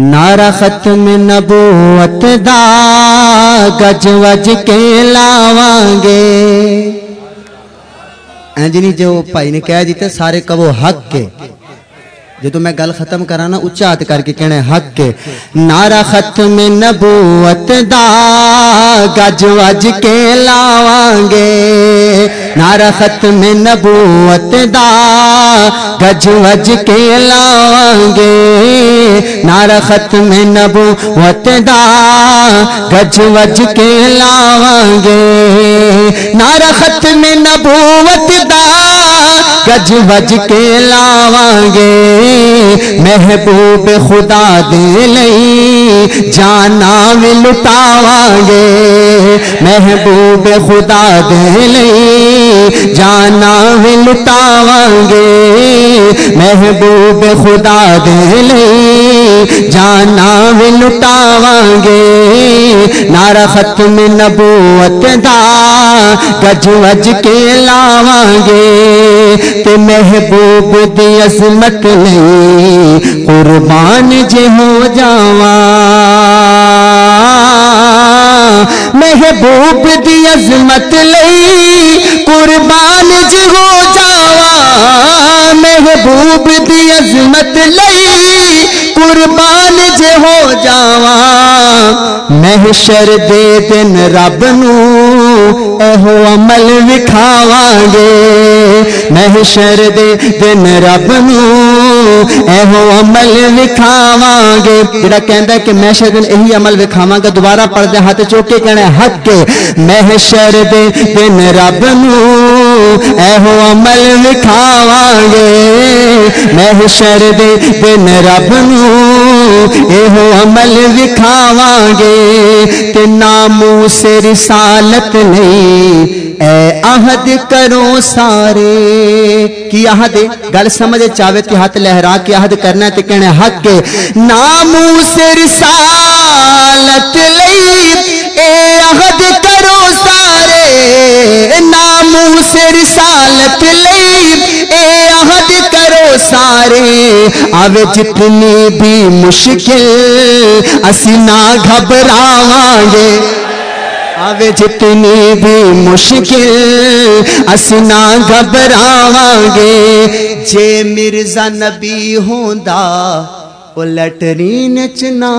نعرہ ختم نبوت دا، گج وج کے لاواں گے۔ اینجنی جو بھائی نے کہہ دیتے سارے کبو حق کے۔ جدو میں گل ختم کرا نا اچھا ہاتھ کر کے کہنے حق کے۔ نعرہ ختم نبوت دا، گج وج کے لاواں گے۔ نعرہ ختم نبوت دا، گج وج کے لاواں گے۔ نعرہ ختم نبوت دا، گج وج کے لاواں گے۔ نعرہ ختم نبوت دا، گج وج کے لاواں گے۔ محبوب خدا دے لئی جانا بھی لٹاواں گے۔ محبوب خدا دے لئی جانا بھی لٹاواں گے محبوب خدا دے لئی جانا بھی لٹاواں گے نعرہ ختم نبوت دا۔ گج وج کے لاواں گے تے محبوب دی عظمت لئی قربان جے ہو جاواں۔ محبوب دی عظمت لئی قربان جے ہو جاواں محبوب دی عظمت لئی قربان جے ہو جاواں محشر دے دن رب نو اہو عمل وکھاواں گے محشر دے دن رب اے ہو عمل وکھاواں گے۔ جڑا کہندا ہے کہ محشر دن یہی عمل وکھاواں گا، دوبارہ پردے ہاتھ چوک کے۔ کہنا ہے حق کے محشر دے دن رب نو۔ اے ہو عمل وکھاواں گے۔ محشر دے دن رب نو۔ اہو عمل وکھاواں گے تے نامو سے رسالت نہیں۔ اے عہد کرو سارے۔ کی عہد؟ گل سمجھ چاہے تے ہاتھ لہرا کے عہد کرنا ہے تے کہنے حق کے۔ نامو سے رسالت لئی اے عہد کرو سارے۔ نامو سے رسالت لئی اے عہد کرو سارے۔ آوے جتنی بھی مشکل اسی نہ گھبراواں گے آوے جتنی بھی مشکل اسی نہ گھبراواں گے جے مرزا نبی ہوندا او لٹرین چ نہ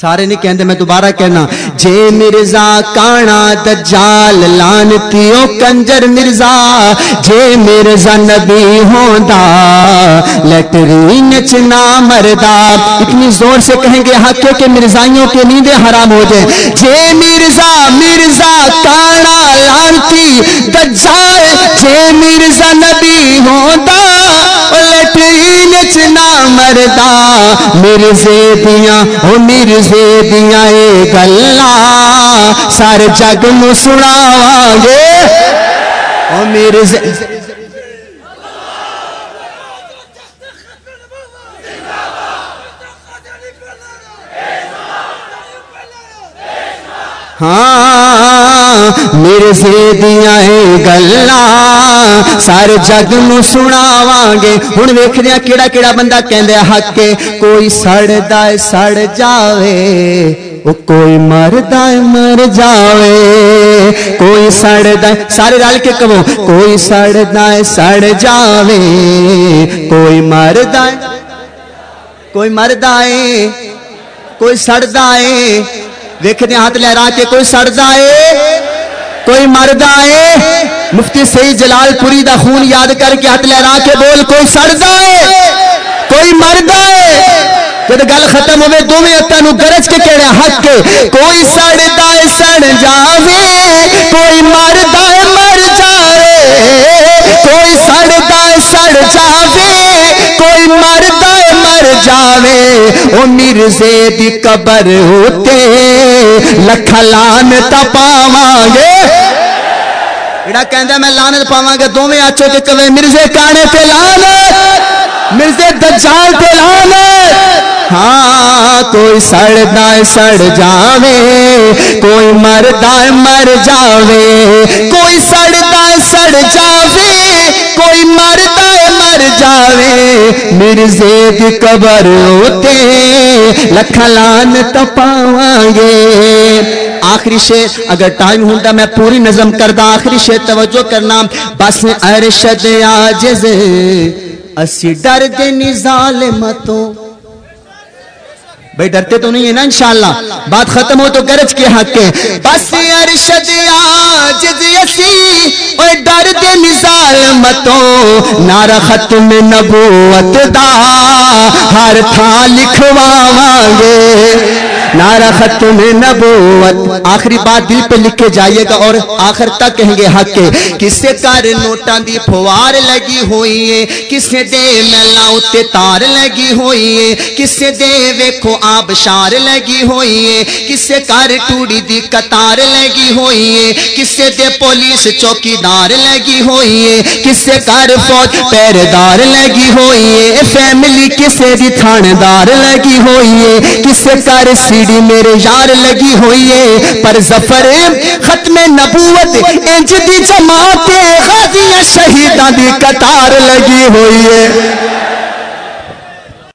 سارے نہیں کہندے، میں دوبارہ کہنا۔ جے مرزا کانا دجال لانتیو کنجر مرزا، جے مرزا نبی ہوندا لٹرین چنا مردا۔ اتنی زور سے کہیں گے حق ہے کہ مرزائیوں کے نیندیں حرام ہو جائیں۔ جے مرزا مرزا کانا لانتی دجال، جے مرزا نبی ہوندا لٹرین چنا مردا مرزے دیاں او مرزے دیاں اے گلا سارے جگ نو سناواں گے او مرزے ہاں۔ میرے سے دیا گلا۔ سارے جگ نو سناواں گے ہن ویکھدے ہاں کیڑا کیڑا بندہ کہندا ہاں حق کے۔ کوئی سڑدا ہے، سڑ جاوے۔ او کوئی مردا ہے، مر جاوے۔ کوئی سڑدا ہے، سارے رل کے کہو۔ کوئی سڑدا ہے، سڑ جاوے۔ کوئی مردا کوئی مردا ہے۔ کوئی سڑدا ہے۔ ویکھدے ہاں ہاتھ لہرا کے کوئی سڑدا ہے۔ کوئی مردا ہے مفتی سید جلال پوری دا خون یاد کر کے ہاتھ لہرا کے بول، کوئی سڑدا ہے کوئی مردا ہے جب گل ختم ہوئے دوویں ہتھاں نو گرج کے کہڑا حق کے، کوئی سڑدا ہے سڑ جاوے، کوئی مردا ہے مر جاوے، کوئی سڑدا ہے سڑ جاوے، کوئی مردا ہے مر جاوے۔ او مرزے دی قبر ہوتے لکھ لعنت پاواں گے۔ جڑا کہندا میں لعنت پاواں گا دوویں آچو تے کہے مرزے کانے تے لعنت مرزے دجال تے لعنت ہاں کوئی سڑدا سڑ جاوے کوئی مردہ مر جاوے کوئی سڑتا سڑ جاوے کوئی مردہ مر جاوے مرزے دی قبر ہوتے لکھلان تپاوانگے آخری شیر اگر ٹائم ہوتا میں پوری نظم کردہ آخری شیر توجہ کرنا۔ بس ارشد آجز اسی ڈر دے ظالمتوں بھائی ڈرتے تو نہیں ہے نا انشاءاللہ۔ بات ختم ہو تو گرج کے حق کے۔ بس ارشد آجز اسی اوے ڈر دے نزال متوں نعرہ ختم نبوت دا، ہر تھا لکھواواں نعرہ ختم نبوت۔ آخری بات دل پہ لکھے جائیے گا اور آخر تک کہیں گے حق کے۔ کسے کار نوٹاں دی پھوار لگی ہوئی ہے کسے دے میلا اتے تار لگی ہوئی ہے کسے دے ویکھو آبشار لگی ہوئی ہے کسے کار ٹوڑی دی قطار لگی ہوئی ہے کسے دے پولیس چوکی دار لگی ہوئی ہے کسے کار فوج پیردار لگی ہوئی ہے فیملی کسے دی تھاندار لگی ہوئی ہے کسے کار سی بیڑی میرے یار لگی ہوئی ہے، پر زفر ختم نبوت، انج دی جماعت غازیاں شہیداں دی قطار لگی ہوئی ہے۔